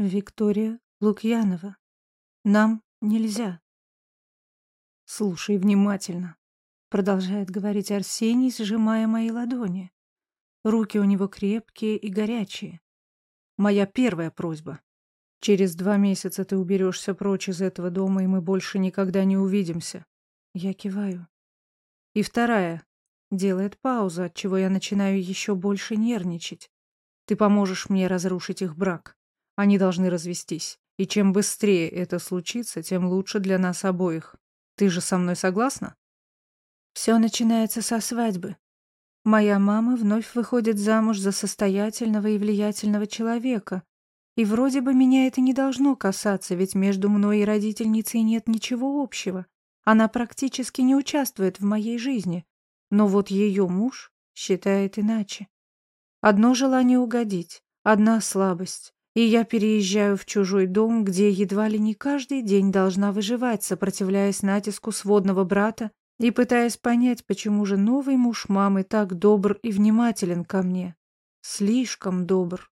Виктория Лукьянова. Нам нельзя. Слушай внимательно, продолжает говорить Арсений, сжимая мои ладони. Руки у него крепкие и горячие. Моя первая просьба. Через два месяца ты уберешься прочь из этого дома, и мы больше никогда не увидимся. Я киваю. И вторая. Делает паузу, от чего я начинаю еще больше нервничать. Ты поможешь мне разрушить их брак. Они должны развестись. И чем быстрее это случится, тем лучше для нас обоих. Ты же со мной согласна? Все начинается со свадьбы. Моя мама вновь выходит замуж за состоятельного и влиятельного человека. И вроде бы меня это не должно касаться, ведь между мной и родительницей нет ничего общего. Она практически не участвует в моей жизни. Но вот ее муж считает иначе. Одно желание угодить, одна слабость и я переезжаю в чужой дом, где едва ли не каждый день должна выживать, сопротивляясь натиску сводного брата и пытаясь понять, почему же новый муж мамы так добр и внимателен ко мне. Слишком добр.